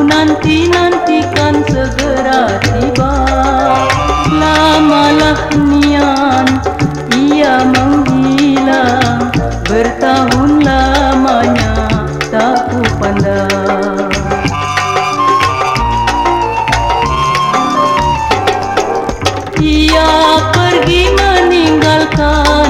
Nanti nanti kan segera tiba. Lama lah nian ia manggilah bertahun lamanya tak kupandang. Ia pergi meninggalkan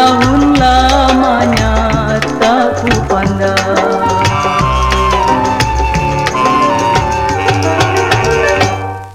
bertahun